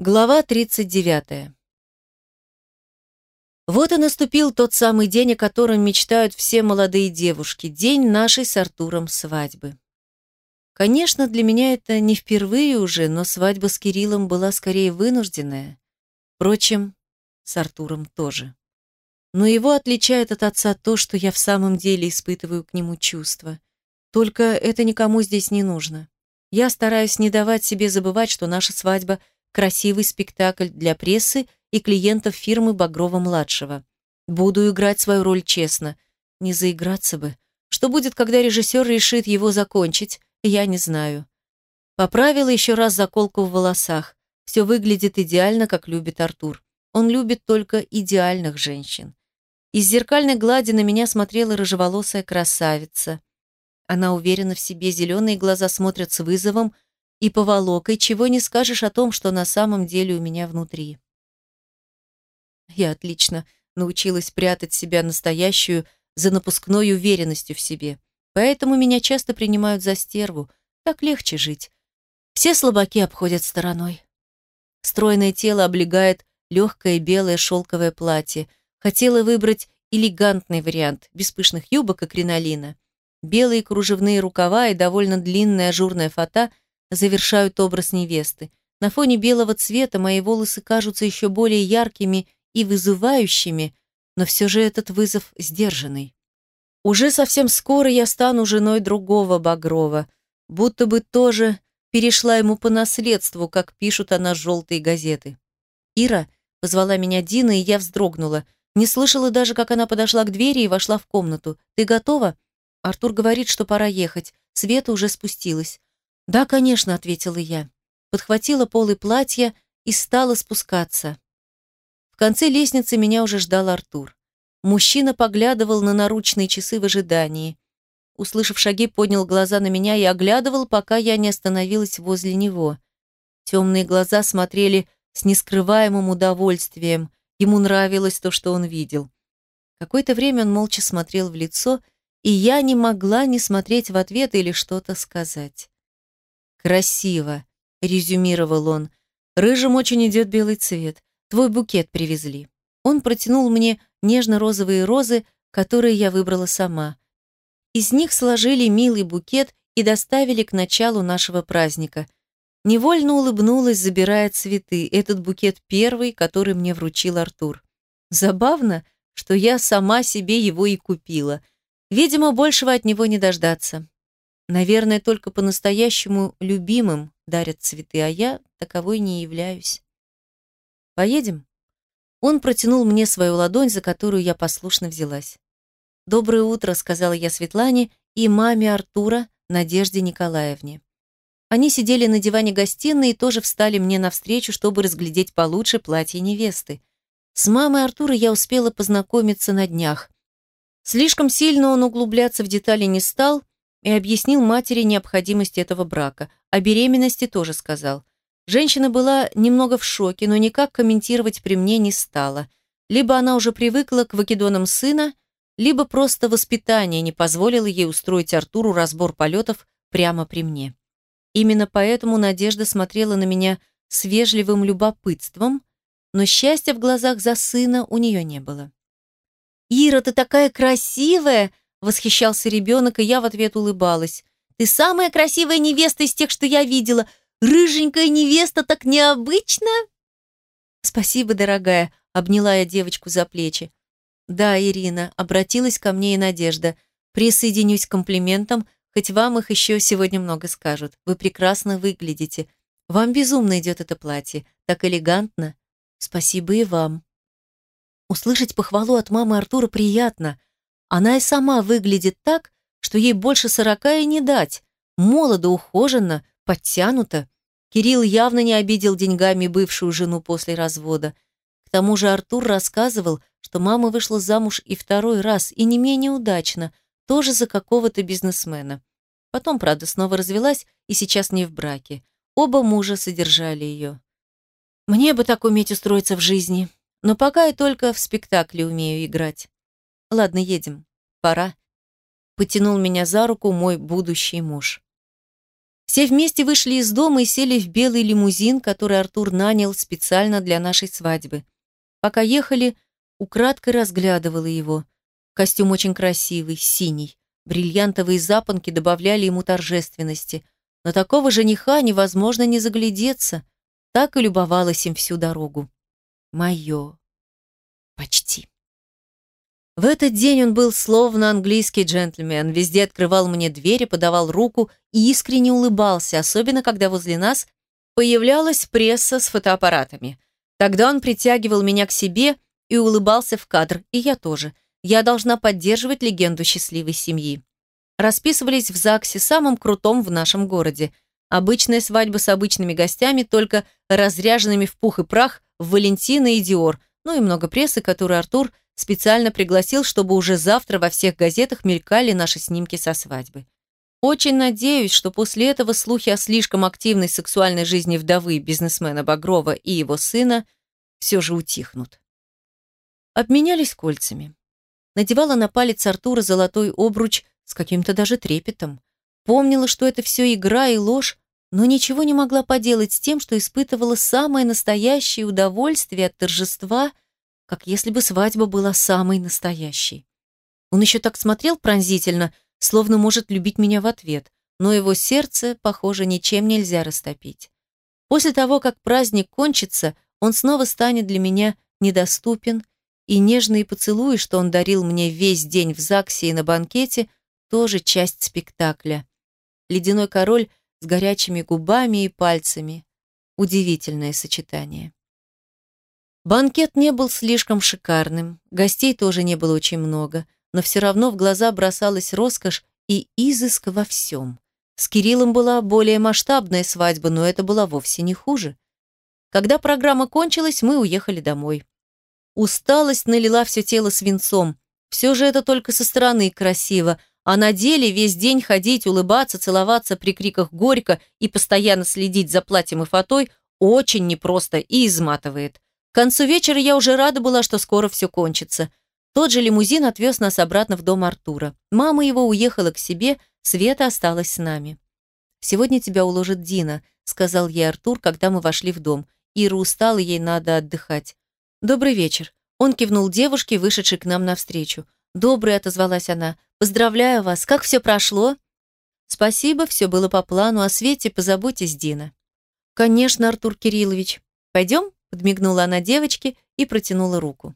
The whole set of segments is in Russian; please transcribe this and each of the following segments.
Глава 39. Вот и наступил тот самый день, о котором мечтают все молодые девушки, день нашей с Артуром свадьбы. Конечно, для меня это не впервые уже, но свадьба с Кириллом была скорее вынужденная. Впрочем, с Артуром тоже. Но его отличает от отца то, что я в самом деле испытываю к нему чувства. Только это никому здесь не нужно. Я стараюсь не давать себе забывать, что наша свадьба – красивый спектакль для прессы и клиентов фирмы Багрова-младшего. Буду играть свою роль честно. Не заиграться бы. Что будет, когда режиссер решит его закончить, я не знаю. Поправила еще раз заколку в волосах. Все выглядит идеально, как любит Артур. Он любит только идеальных женщин. Из зеркальной глади на меня смотрела рыжеволосая красавица. Она уверена в себе, зеленые глаза смотрят с вызовом, и поволокой, чего не скажешь о том, что на самом деле у меня внутри. Я отлично научилась прятать себя настоящую за напускной уверенностью в себе. Поэтому меня часто принимают за стерву. Так легче жить. Все слабаки обходят стороной. Стройное тело облегает легкое белое шелковое платье. Хотела выбрать элегантный вариант, без пышных юбок и кринолина. Белые кружевные рукава и довольно длинная ажурная фата – завершают образ невесты. На фоне белого цвета мои волосы кажутся еще более яркими и вызывающими, но все же этот вызов сдержанный. Уже совсем скоро я стану женой другого Багрова, будто бы тоже перешла ему по наследству, как пишут о нас желтые газеты. «Ира», — позвала меня Дина, и я вздрогнула. Не слышала даже, как она подошла к двери и вошла в комнату. «Ты готова?» Артур говорит, что пора ехать. Света уже спустилась. «Да, конечно», — ответила я. Подхватила полы платья и стала спускаться. В конце лестницы меня уже ждал Артур. Мужчина поглядывал на наручные часы в ожидании. Услышав шаги, поднял глаза на меня и оглядывал, пока я не остановилась возле него. Темные глаза смотрели с нескрываемым удовольствием. Ему нравилось то, что он видел. Какое-то время он молча смотрел в лицо, и я не могла не смотреть в ответ или что-то сказать. «Красиво», — резюмировал он. «Рыжим очень идет белый цвет. Твой букет привезли». Он протянул мне нежно-розовые розы, которые я выбрала сама. Из них сложили милый букет и доставили к началу нашего праздника. Невольно улыбнулась, забирая цветы. Этот букет первый, который мне вручил Артур. Забавно, что я сама себе его и купила. Видимо, большего от него не дождаться. Наверное, только по-настоящему любимым дарят цветы, а я таковой не являюсь. Поедем? Он протянул мне свою ладонь, за которую я послушно взялась. «Доброе утро», — сказала я Светлане и маме Артура, Надежде Николаевне. Они сидели на диване гостиной и тоже встали мне навстречу, чтобы разглядеть получше платье невесты. С мамой Артура я успела познакомиться на днях. Слишком сильно он углубляться в детали не стал, и объяснил матери необходимость этого брака. О беременности тоже сказал. Женщина была немного в шоке, но никак комментировать при мне не стала. Либо она уже привыкла к вакидонам сына, либо просто воспитание не позволило ей устроить Артуру разбор полетов прямо при мне. Именно поэтому Надежда смотрела на меня с вежливым любопытством, но счастья в глазах за сына у нее не было. «Ира, ты такая красивая!» Восхищался ребенок, и я в ответ улыбалась. «Ты самая красивая невеста из тех, что я видела. Рыженькая невеста так необычно!» «Спасибо, дорогая», — обняла я девочку за плечи. «Да, Ирина», — обратилась ко мне и Надежда. «Присоединюсь к комплиментам, хоть вам их еще сегодня много скажут. Вы прекрасно выглядите. Вам безумно идет это платье. Так элегантно. Спасибо и вам». Услышать похвалу от мамы Артура приятно. Она и сама выглядит так, что ей больше сорока и не дать. Молодо, ухоженно, подтянута. Кирилл явно не обидел деньгами бывшую жену после развода. К тому же Артур рассказывал, что мама вышла замуж и второй раз, и не менее удачно, тоже за какого-то бизнесмена. Потом, правда, снова развелась и сейчас не в браке. Оба мужа содержали ее. Мне бы так уметь устроиться в жизни, но пока я только в спектакле умею играть. Ладно, едем. Пора. Потянул меня за руку мой будущий муж. Все вместе вышли из дома и сели в белый лимузин, который Артур нанял специально для нашей свадьбы. Пока ехали, украдкой разглядывала его. Костюм очень красивый, синий. Бриллиантовые запонки добавляли ему торжественности. На такого жениха невозможно не заглядеться. Так и любовалась им всю дорогу. Мое. Почти. В этот день он был словно английский джентльмен, везде открывал мне двери, подавал руку и искренне улыбался, особенно когда возле нас появлялась пресса с фотоаппаратами. Тогда он притягивал меня к себе и улыбался в кадр, и я тоже. Я должна поддерживать легенду счастливой семьи. Расписывались в ЗАГСе, самом крутом в нашем городе. Обычная свадьба с обычными гостями, только разряженными в пух и прах в Валентина и Диор, ну и много прессы, которую Артур специально пригласил, чтобы уже завтра во всех газетах мелькали наши снимки со свадьбы. Очень надеюсь, что после этого слухи о слишком активной сексуальной жизни вдовы бизнесмена Багрова и его сына все же утихнут. Обменялись кольцами. Надевала на палец Артура золотой обруч с каким-то даже трепетом. Помнила, что это все игра и ложь, но ничего не могла поделать с тем, что испытывала самое настоящее удовольствие от торжества – как если бы свадьба была самой настоящей. Он еще так смотрел пронзительно, словно может любить меня в ответ, но его сердце, похоже, ничем нельзя растопить. После того, как праздник кончится, он снова станет для меня недоступен, и нежные поцелуи, что он дарил мне весь день в ЗАГСе и на банкете, тоже часть спектакля. Ледяной король с горячими губами и пальцами. Удивительное сочетание. Банкет не был слишком шикарным, гостей тоже не было очень много, но все равно в глаза бросалась роскошь и изыск во всем. С Кириллом была более масштабная свадьба, но это было вовсе не хуже. Когда программа кончилась, мы уехали домой. Усталость налила все тело свинцом. Все же это только со стороны красиво, а на деле весь день ходить, улыбаться, целоваться при криках «горько» и постоянно следить за платьем и фатой очень непросто и изматывает. К концу вечера я уже рада была, что скоро все кончится. Тот же лимузин отвез нас обратно в дом Артура. Мама его уехала к себе, Света осталась с нами. «Сегодня тебя уложит Дина», — сказал ей Артур, когда мы вошли в дом. Ира устала, ей надо отдыхать. «Добрый вечер». Он кивнул девушке, вышедшей к нам навстречу. «Добрый», — отозвалась она. «Поздравляю вас. Как все прошло?» «Спасибо, все было по плану. О Свете позаботьтесь, Дина». «Конечно, Артур Кириллович. Пойдем?» Подмигнула она девочке и протянула руку.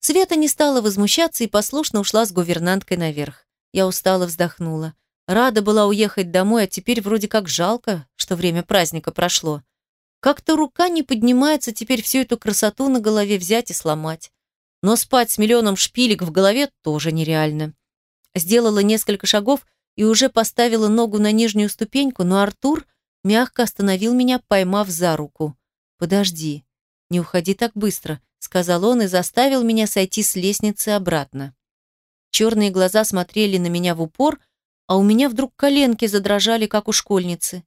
Света не стала возмущаться и послушно ушла с гувернанткой наверх. Я устало вздохнула. Рада была уехать домой, а теперь вроде как жалко, что время праздника прошло. Как-то рука не поднимается теперь всю эту красоту на голове взять и сломать. Но спать с миллионом шпилек в голове тоже нереально. Сделала несколько шагов и уже поставила ногу на нижнюю ступеньку, но Артур мягко остановил меня, поймав за руку. «Подожди, «Не уходи так быстро», — сказал он и заставил меня сойти с лестницы обратно. Черные глаза смотрели на меня в упор, а у меня вдруг коленки задрожали, как у школьницы.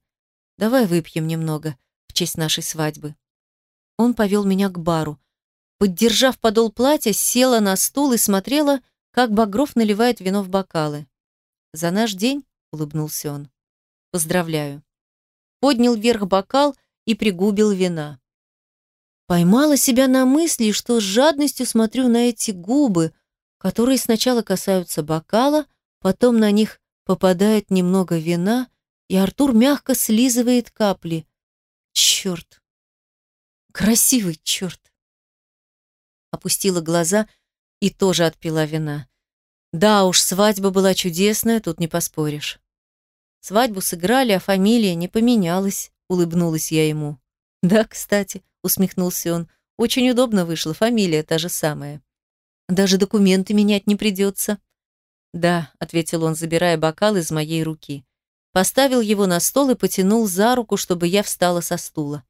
«Давай выпьем немного в честь нашей свадьбы». Он повел меня к бару. Поддержав подол платья, села на стул и смотрела, как Багров наливает вино в бокалы. «За наш день?» — улыбнулся он. «Поздравляю». Поднял вверх бокал и пригубил вина. Поймала себя на мысли, что с жадностью смотрю на эти губы, которые сначала касаются бокала, потом на них попадает немного вина, и Артур мягко слизывает капли. Черт! Красивый черт! Опустила глаза и тоже отпила вина. Да уж, свадьба была чудесная, тут не поспоришь. Свадьбу сыграли, а фамилия не поменялась, улыбнулась я ему. Да, кстати, усмехнулся он. Очень удобно вышло, фамилия та же самая. Даже документы менять не придется. Да, ответил он, забирая бокал из моей руки. Поставил его на стол и потянул за руку, чтобы я встала со стула.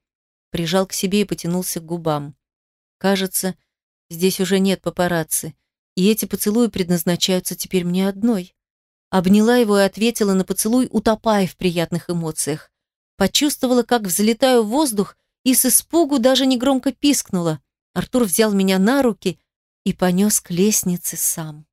Прижал к себе и потянулся к губам. Кажется, здесь уже нет папарацци, и эти поцелуи предназначаются теперь мне одной. Обняла его и ответила на поцелуй, утопая в приятных эмоциях. Почувствовала, как взлетаю в воздух и с испугу даже негромко пискнула. Артур взял меня на руки и понес к лестнице сам.